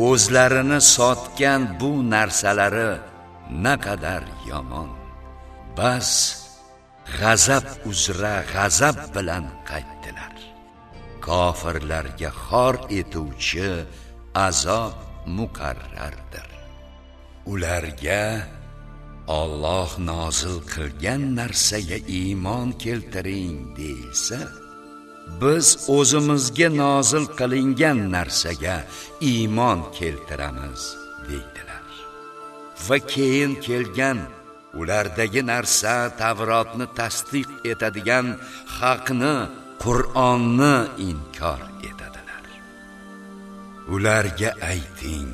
O'zlarini sotgan bu narsalari naqadar yomon. Bas g'azab uzra g'azab bilan qaytdilar. Kofirlarga xor etuvchi azob muqarrardir. Ularga Alloh nozil qilgan narsaga iymon keltiring deilsa biz o'zimizga nozil qilingan narsaga iymon keltiramiz deydilar. Va keyin kelgan ulardagi narsa Tavrotni tasdiq etadigan haqni, Qur'onni inkor etadilar. Ularga ayting: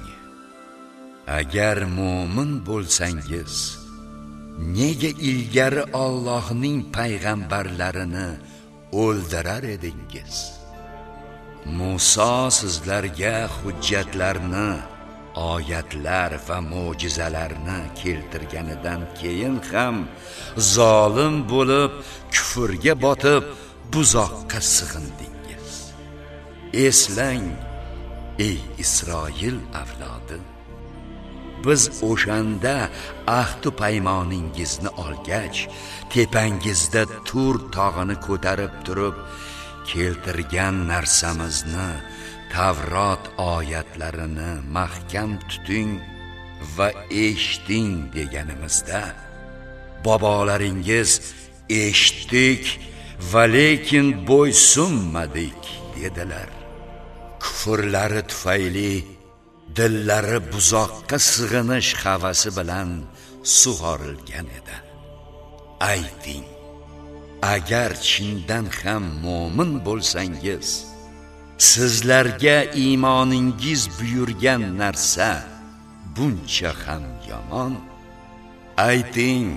Agar mu'min bo'lsangiz, nega ilgari Allohning payg'ambarlarini o'ldirar edingiz Musa sizlarga hujjatlarni oyatlar va mo'jizalarni keltirganidan keyin ham zolim bo'lib kufrga botib buzoqqa sig'indingiz. Eslang ey Isroil avlodi biz o'shanda ahdu paymoningizni olgach tepangizda tur tog'ini ko'tarib turib keltirgan narsamizni Tavrot oyatlarini mahkam tuting va eshiting deganimizda bobolaringiz eshitdik va lekin bo'ysunmadik dedilar kufrlari tufayli dillari buzoqqa sig'inish havasi bilan sug'orilgan edi ayting agar chindan ham mo'min bo'lsangiz sizlarga iymoningiz buyurgan narsa buncha ham yomon ayting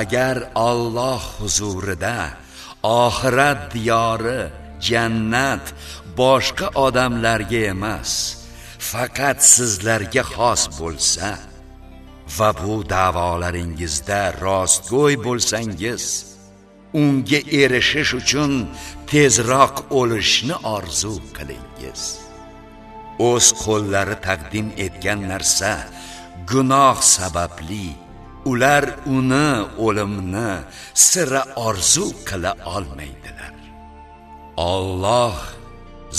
agar Alloh huzurida oxirat diyori jannat boshqa odamlarga emas faqat sizlarga xos bo'lsa va bu da'volaringizda rostgo'y bo'lsangiz unga erishish uchun tezroq o'lishni orzu qilingiz. O'z qo'llari taqdim etgan narsa gunoh sababli ular uni o'limni sira orzu qila olmaydilar. Alloh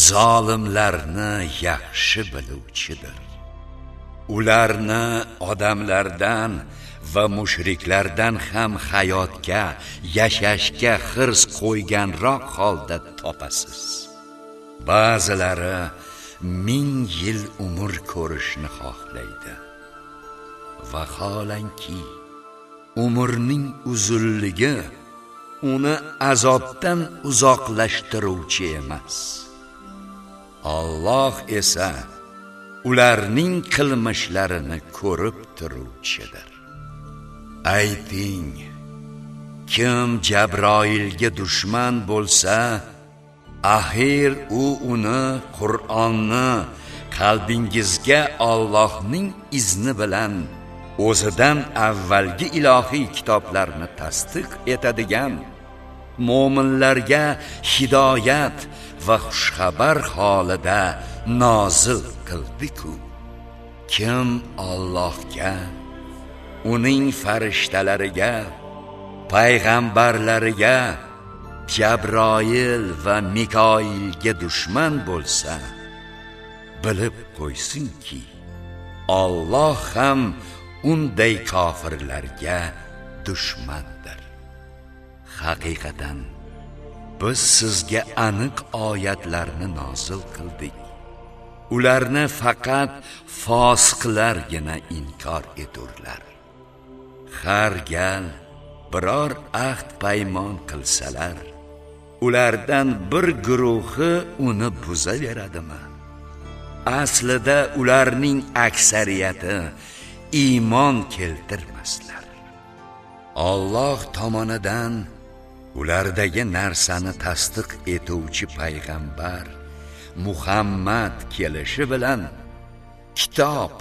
zolimlarni yaxshi biluvchidir. Ularni odamlardan va mushriklardan ham hayotga yashashga hirs qo'yganroq holda topasiz. Ba'zilari ming yil umr ko'rishni xohlaydi. Vaholanki umrning uzunligi uni azobdan uzoqlashtiruvchi emas. Alloh esa ularning qilmishlarini ko'rib turuvchidir. Ayting kim jabroilga dushman bo'lsa axir u uni qur'onni qalbingizga Allohning izni bilan o'zidan avvalgi ilohiy kitoblarni tasdiq etadigan mo'minlarga hidoyat va xushxabar holida nozil qildi-ku. Kim Allohga uning farishtalariga payg'ambarlariga Jabroil va Mikoilga dushman bo'lsa bilib qo'ysinki Alloh ham unday kofirlarga dushmandir. Haqiqatan biz sizga aniq oyatlarni nozil qildik. Ularni faqat fosiqlargina inkor eturlar. Har gal biror ahd paymon qilsalar ulardan bir guruhi uni buzaveradimi? Aslida ularning aksariyati iymon keltirmaslar Alloh tomonidan ulardagi narsani tasdiq etuvchi payg'ambar Muhammad kelishi bilan kitob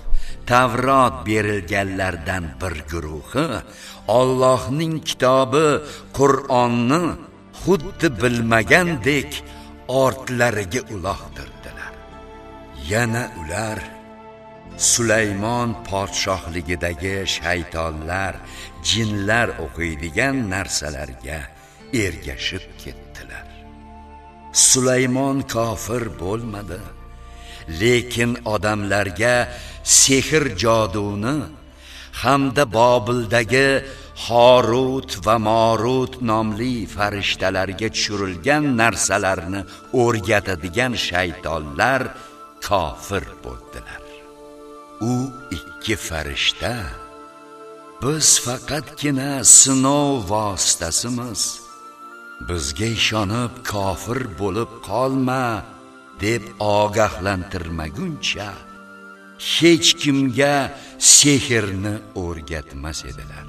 Tavrot berilganlardan bir guruhi Allohning kitobi Qur'onni xuddi bilmagandek ortlariga uloqtirdilar. Yana ular Sulaymon podshohligidagi shaytonlar, jinlar o'qiydigan narsalarga ergashib ketdilar. Sulaymon kofir bo'lmadi, lekin odamlarga sehr joduni hamda Bobildagi Horut va Marut nomli farishtalarga tushirilgan narsalarni o'rgatadigan shaytonlar kofir bo'ldilar. U ikki farishta biz faqatgina sinov vositasimiz. Bizga ishonib kofir bo'lib qolma deb ogohlantirmaguncha hech kimga sehrni o'rgatmas edilar.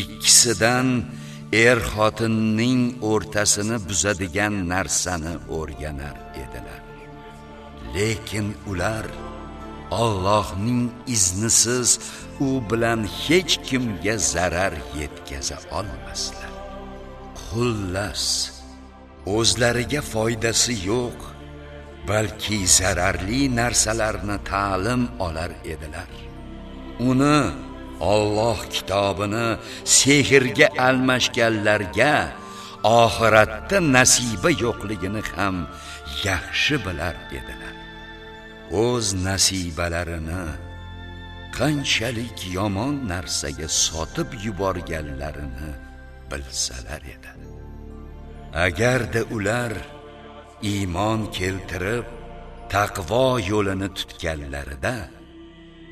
Ikkisidan er xotinning o'rtasini buzadigan narsani o'rganar edilar. Lekin ular Allohning iznisiz u bilan hech kimga zarar yetkaza olmaslar. Xullas, o'zlariga foydasi yo'q, balki zararli narsalarni ta'lim olar edilar. Uni Alloh kitobini sehrga almashganlarga oxiratda nasiba yo'qligini ham yaxshi bilar edilar. O'z nasibalarini qanchalik yomon narsaga sotib yuborganlarini bilsalar edi. Agarda ular iymon keltirib taqvo yo'lini tutganlarida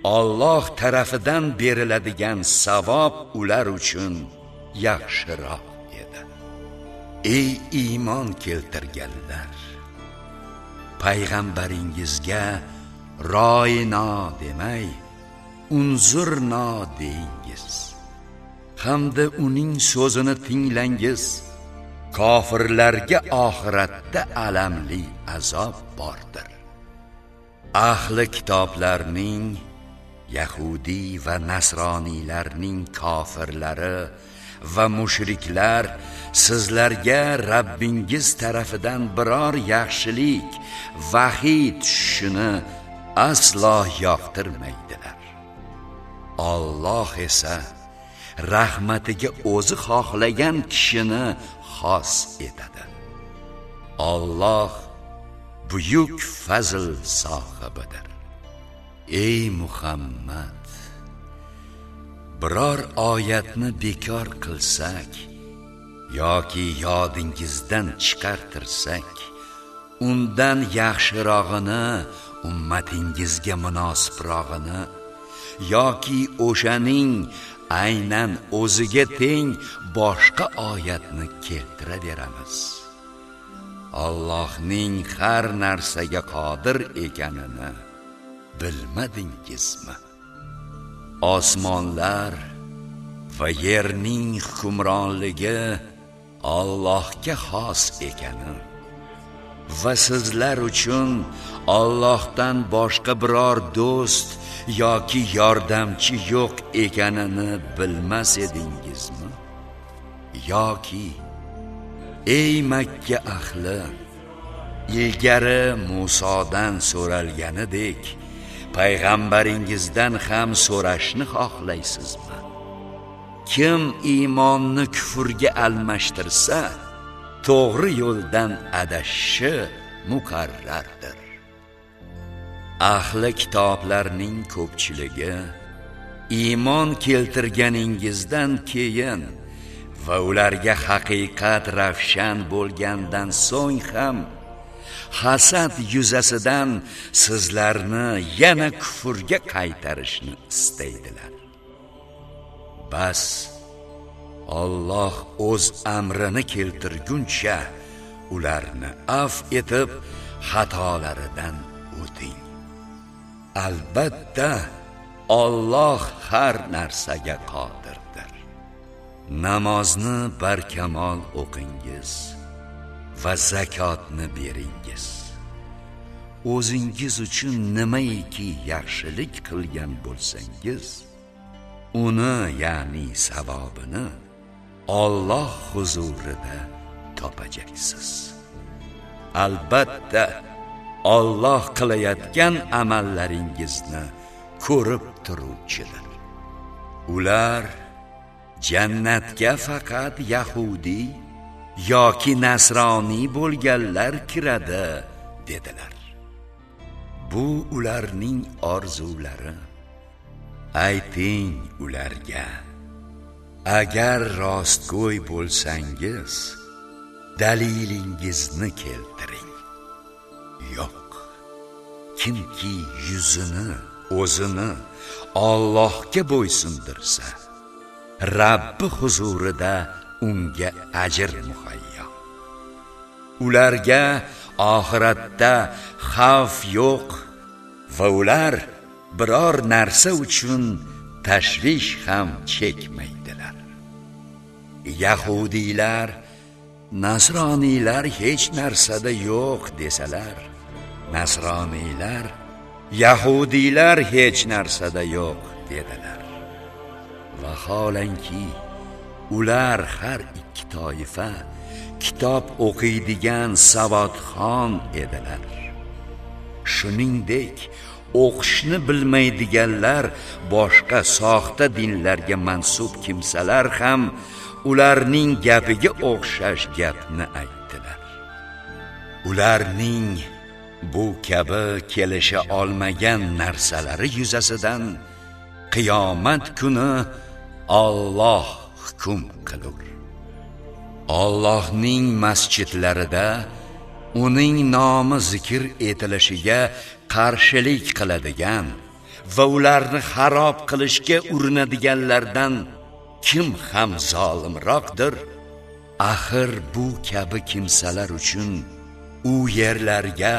Alloh tarafidan beriladigan savob ular uchun yaxshiroq edi. Ey iymon keltirganlar payg'ambaringizga royino demay unzurno deyingiz hamda uning so'zini tinglangiz kofirlarga oxiratda alamli azob bordir. Ahli kitoblarning yahudiy va nasroniylarning kofirlari va mushriklar sizlarga Rabbingiz tarafidan biror yaxshilik vahiy tushishini aslo yoqtirmaydilar. Alloh esa rahmatiga o'zi xohlagan kishini xos etadi. Alloh buyuk fazl sohibidir. Ey Muhammad biror oyatni bekor qilsak yoki yodingizdan chiqartirsak undan yaxshirog'ini ummatingizga munosibrog'ini yoki o'shaning aynan o'ziga teng boshqa oyatni keltiraveramiz. Allohning har narsaga qodir ekanini bilmadingizmi? Osmonlar va yerning hukmronligi Allohga xos ekani. Va sizlar uchun Allohdan boshqa biror do'st yoki yordamchi yo'q ekanini bilmas edingizmi? Yoki ey makka ahli ilgari Musodan so'ralganidek payg'ambaringizdan ham so'rashni xohlaysizmi? Kim iymonni kufrga almashtirsa to'g'ri yo'ldan adashishi muqarrardir. Ahli kitoblarning ko'pchiligi iymon keltirganingizdan keyin va ularga haqiqat ravshan bo'lgandan so'ng ham hasad yuzasidan sizlarni yana kufrga qaytarishni istaydilar. Bas Alloh o'z amrini keltirguncha ularni af etib xatolaridan o'ting. Albatta Alloh har narsaga qodirdir. Namozni barkamol o'qingiz. Va zakotni beringiz. O'zingiz uchun nimaiki yaxshilik qilgan bo'lsangiz uni ya'ni savobini Alloh huzurida topajaksiz. Albatta Alloh qilayotgan amallaringizni ko'rib turuvchidir. Ular jannatga faqat yahudiy yoki nasroniy bo'lganlar kiradi dedilar. Bu ularning orzulari. Ayting ularga agar rostgo'y bo'lsangiz dalilingizni keltiring. Yo'q kimki yuzini o'zini Allohga bo'ysundirsa Rabbi huzurida unga ajr muhayyo. Ularga oxiratda xavf yo'q va ular biror narsa uchun tashvish ham chekmaydilar. Yahudiylar nasroniylar hech narsada yo'q desalar nasroniylar yahudiylar hech narsada yo'q dedilar. Vaholanki ular har ikki toifa kitob o'qiydigan savodxon edilar. Shuningdek o'qishni bilmaydiganlar boshqa soxta dinlarga mansub kimsalar ham ularning gapiga o'xshash gapni aytdilar. Ularning bu kabi kelisha olmagan narsalari yuzasidan qiyomat kuni Alloh hukm qilur. Allohning masjidlarida uning nomi zikr etilishiga qarshilik qiladigan va ularni xarob qilishga urinadiganlardan kim ham zolimroqdir? Axir bu kabi kimsalar uchun u yerlarga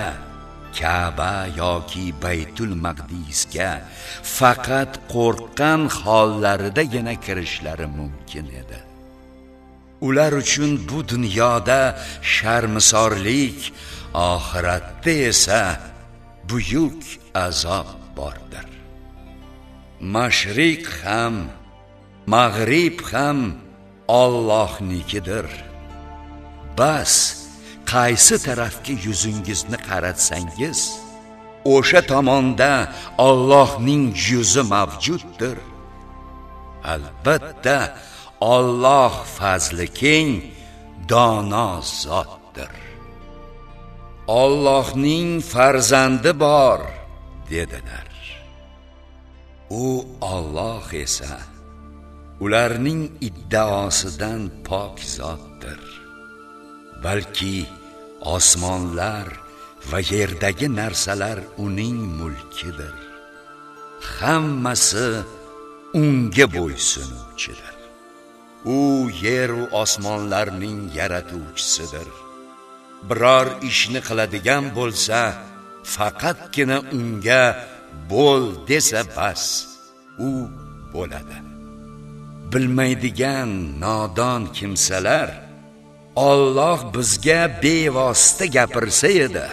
Ka'ba yoki Baytul Maqdisga faqat qo'rqqan hollaridagina kirishlari mumkin edi. Ular uchun bu dunyoda sharmisorlik, oxiratda esa buyuk azob bordir. Mashriq ham, mag'rib ham Allohnikidir. Bas qaysi tarafga yuzingizni qaratsangiz o'sha tomonda Allohning yuzi mavjuddir. Albatta Alloh fazli keng dono zotdir. Allohning farzandi bor dedilar. U Alloh esa ularning iddaosidan pok zotdir. Balki osmonlar va yerdagi narsalar uning mulkidir. Hammasi unga bo'ysunuvchidir. U yer va osmonlarning yaratuvchisidir. Biror ishni qiladigan bo'lsa faqatgina unga bo'l desa bas u bo'ladi. Bilmaydigan nodon kimsalar Alloh bizga bevosita gapirsa edi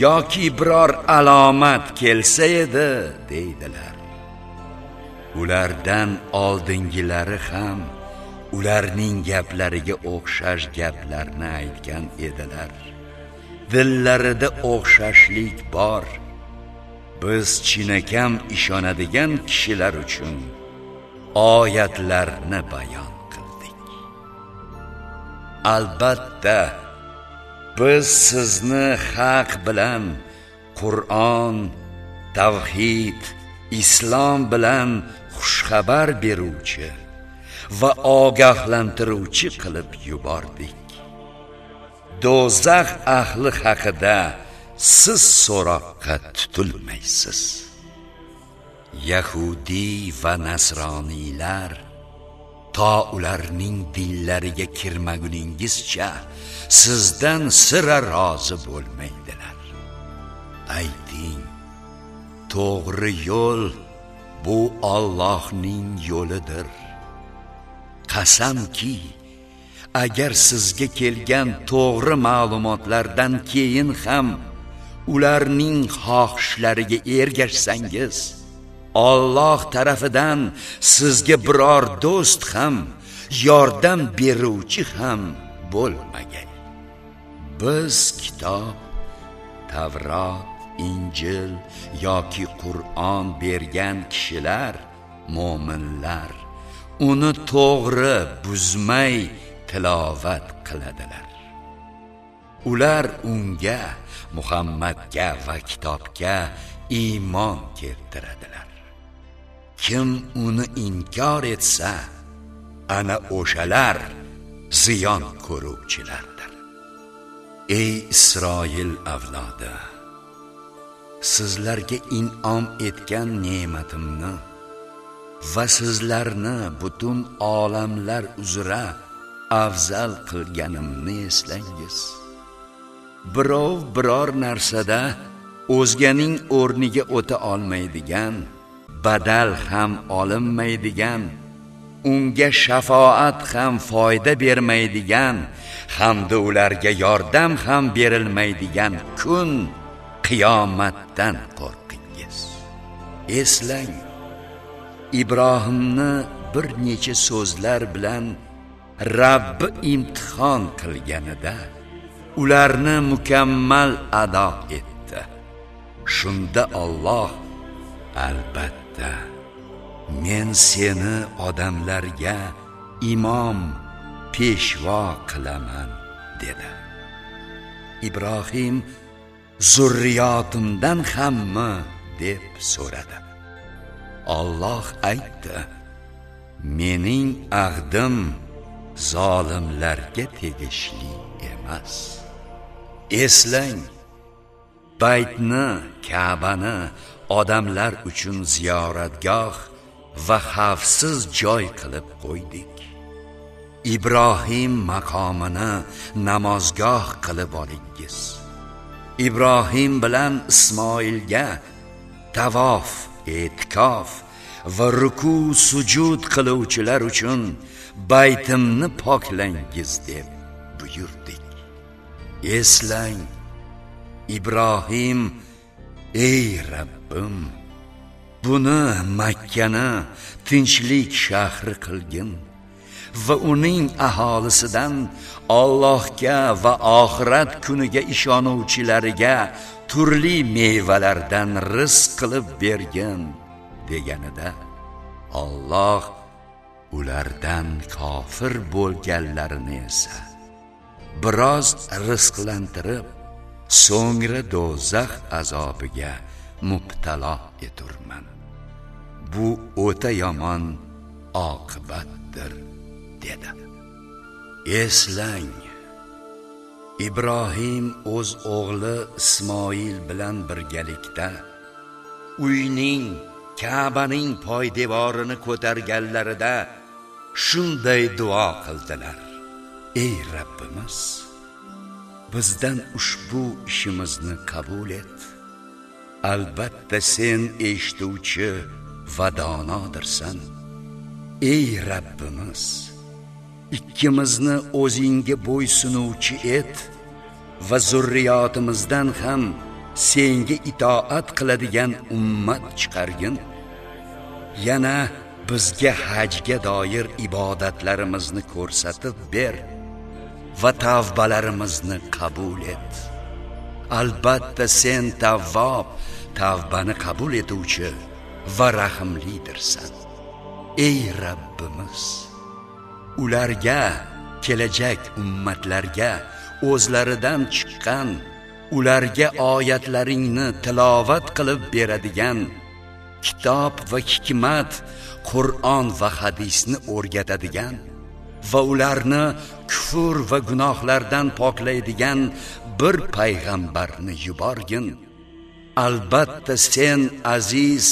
yoki biror alomat kelsa edi deydilar. Ulardan oldingilari ham ularning gaplariga o'xshash gaplarni aytgan edilar. Dillarida o'xshashlik bor. Biz chinakam ishonadigan kishilar uchun oyatlarni bayon albatta biz sizni haq bilan qur'on tavhid islom bilan xushxabar beruvchi va ogohlantiruvchi qilib yubordik. Do'zax ahli haqida siz so'roqqa tutilmaysiz. Yahudiy va nasroniylar to ularning dillariga kirmaguningizcha sizdan sira rozi bo'lmaydilar ayting to'g'ri yo'l bu Allohning yo'lidir. Qasamki agar sizga kelgan to'g'ri ma'lumotlardan keyin ham ularning xohishlariga ergashsangiz Alloh tarafidan sizga biror do'st ham yordam beruvchi ham bo'lmagan biz kitob Tavrot injil yoki qur'on bergan kishilar mo'minlar uni to'g'ri buzmay tilovat qiladilar. Ular unga muhammadga va kitobga iymon keltiradilar. Kim uni inkor etsa ana o'shalar ziyon ko'ruvchilardir. Ey isroil avlodi sizlarga in'om etgan ne'matimni va sizlarni butun olamlar uzra afzal qilganimni eslangiz. Birov biror narsada o'zganing o'rniga o'ta olmaydigan badal ham olinmaydigan unga shafoat ham foyda bermaydigan hamda ularga yordam ham berilmaydigan kun qiyomatdan qo'rqingiz. Eslang ibrohimni bir necha so'zlar bilan rabbi imtihon qilganida ularni mukammal ado etdi. Shunda Alloh albatta men seni odamlarga imom peshvo qilaman dedi. Ibrohim zurriyotimdan hammi deb so'radi. Alloh aytdi mening ahdim zolimlarga tegishli emas. Eslang baytni ka'bani odamlar uchun ziyoratgoh va xavfsiz joy qilib qo'ydik. Ibrohim maqomini namozgoh qilib olingiz. Ibrohim bilan ismoilga tavof e'tikof va ruku sujud qiluvchilar uchun baytimni poklangiz deb buyurdik. Eslang ibrohim ey rabbim buni makkani tinchlik shahri qilgin va uning aholisidan Allohga va oxirat kuniga ishonuvchilariga turli mevalardan rizq qilib bergin deganida Alloh ulardan kofir bo'lganlarini esa biroz rizqlantirib so'ngra do'zax azobiga mubtalo eturman. Bu o'ta yomon oqibatdir dedi. Eslang. Ibrohim o'z o'g'li ismoil bilan birgalikda uyning Ka'baning poydevorini ko'targanlarida shunday duo qildilar. Ey Rabbimiz! Bizdan ushbu ishimizni qabul et. Albatta sen eshituvchi va donodirsan ey Rabbimiz ikkimizni o'zingga bo'ysunuvchi et va zurriyotimizdan ham senga itoat qiladigan ummat chiqargin. Yana bizga hajga doir ibodatlarimizni ko'rsatib ber. Va tavbalarimizni qabul et. Albatta sen tavvob tavbani qabul etuvchi va rahimlidirsan ey Rabbimiz ularga kelajak ummatlarga o'zlaridan chiqqan ularga oyatlaringni tilovat qilib beradigan kitob va hikmat Qur'on va hadisni o'rgatadigan va ularni kufr va gunohlardan poklaydigan bir payg'ambarni yuborgin. Albatta sen aziz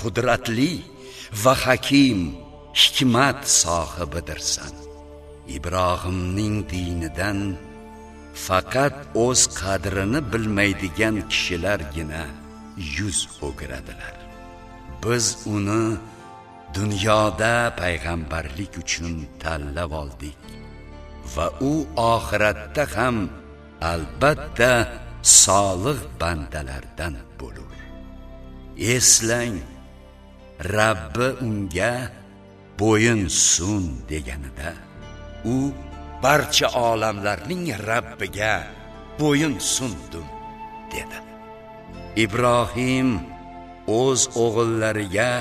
qudratli va hakim hikmat sohibidirsan. Ibrohimning dinidan faqat o'z qadrini bilmaydigan kishilargina yuz o'giradilar. Biz uni dunyoda payg'ambarlik uchun tanlab oldik. Va u oxiratda ham albatta solih bandalardan bo'lur. Eslang Rabbi unga bo'yin sun deganida u barcha olamlarning Rabbiga bo'yin sundim dedi. Ibrohim o'z o'g'illariga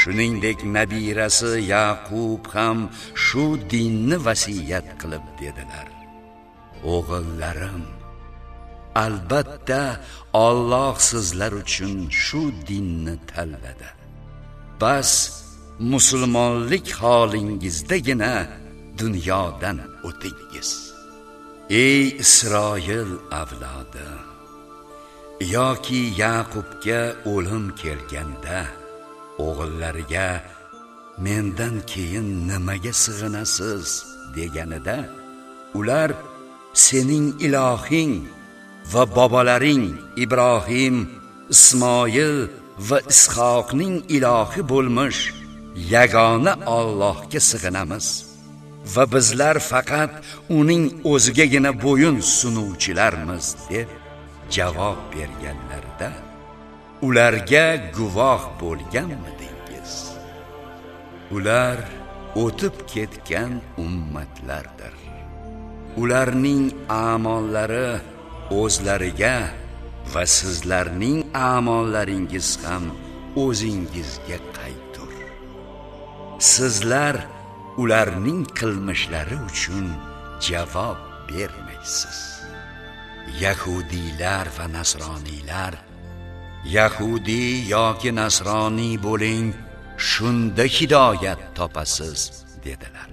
shuningdek nabirasi yaqub ham shu dinni vasiyat qilib dedilar. O'g'illarim albatta Alloh sizlar uchun shu dinni tanladi. Bas musulmonlik holingizdagina dunyodan o'tingiz. Ey isroil avlodi yoki yaqubga o'lim kelganda o'g'illariga mendan keyin nimaga sig'inasiz? deganida ular sening ilohing va bobolaring ibrohim ismoil va ishoqning ilohi bo'lmish yagona Allohga sig'inamiz va bizlar faqat uning o'zigagina bo'yin sunuvchilarmiz deb javob berganlarida ularga guvoh bo'lganmidingiz? Ular o'tib ketgan ummatlardir. Ularning a'mollari o'zlariga va sizlarning a'mollaringiz ham o'zingizga qaytur. Sizlar ularning qilmishlari uchun javob bermaysiz. Yahudiylar va nasroniylar yahudiy yoki nasroniy bo'ling shunda hidoyat topasiz dedilar.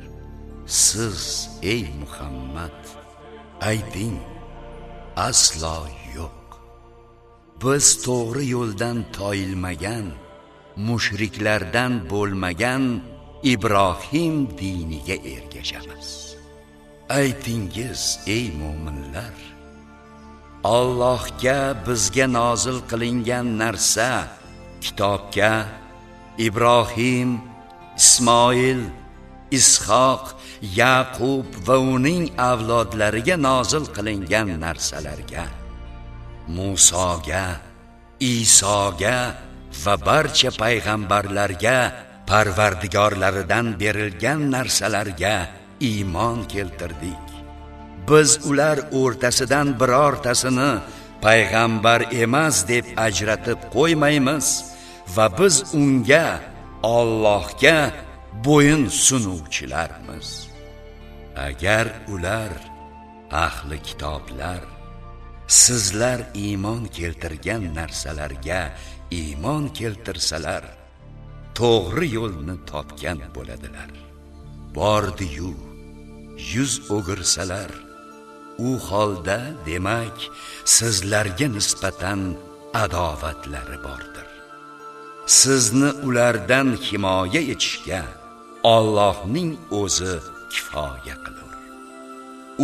Siz ey muhammad ayting aslo yo'q. Biz to'g'ri yo'ldan toyilmagan mushriklardan bo'lmagan ibrohim diniga ergashamiz. Aytingiz ey mo'minlar Allohga bizga nozil qilingan narsa kitobga Ibrohim, Ismoil, Ishoq, Yaqub va uning avlodlariga nozil qilingan narsalarga Musoga, Isoga va barcha payg'ambarlarga parvardigorlaridan berilgan narsalarga iymon keltirdik. Biz ular o'rtasidan birortasini payg'ambar emas deb ajratib qo'ymaymiz va biz unga Allohga bo'yin sunuvchilarmiz. Agar ular ahli kitoblar sizlar iymon keltirgan narsalarga iymon keltirsalar to'g'ri yo'lni topgan bo'ladilar. Bordiyu yuz o'girsalar u holda demak sizlarga nisbatan adovatlari bordir. Sizni ulardan himoya etishga Allohning o'zi kifoya qilur.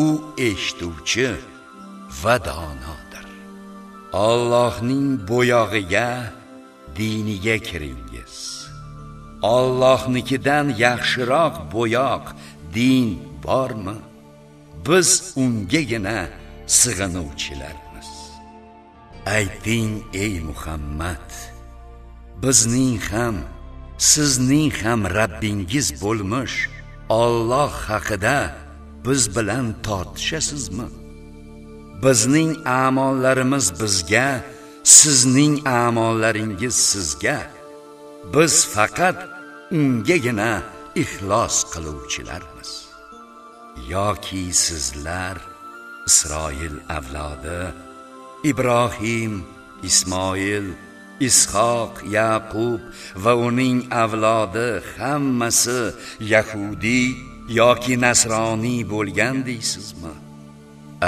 U eshituvchi va donodir. Allohning bo'yog'iga diniga kiringiz. Allohnikidan yaxshiroq bo'yoq din bormi? Biz ungagina sig'inuvchilarmiz. Ayting ey muhammad bizning ham sizning ham Rabbingiz bo'lmish Alloh haqida biz bilan tortishasizmi? Bizning a'mollarimiz bizga sizning a'mollaringiz sizga. Biz faqat ungagina ixlos qiluvchilarmiz. Yoki sizlar Isroil avlodi Ibrohim, Ismoil, Ishoq, Yaqub va uning avlodi hammasi yahudi yoki nasroniy bo'lgan deysizmi?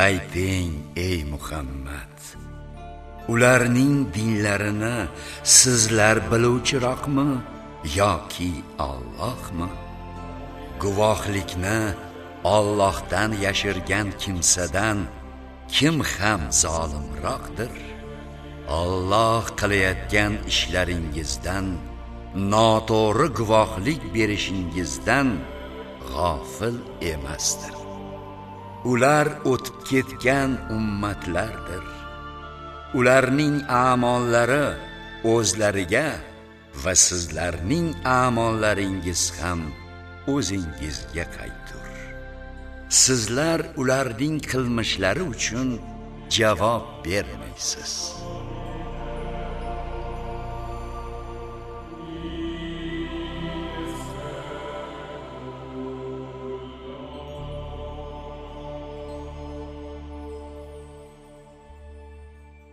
Ayting ey Muhammad, ularning dinlarini sizlar biluvchiroqmi yoki Allohmi? Guvohlikni Allohdan yashirgan kimsadan kim ham zolimroqdir? Alloh qilayotgan ishlaringizdan noto'g'ri guvohlik berishingizdan g'ofil emasdir. Ular o'tib ketgan ummatlardir. Ularning a'mollari o'zlariga va sizlarning a'mollaringiz ham o'zingizga qaytadi. Sizlar ularning qilmishlari uchun javob bermaysiz.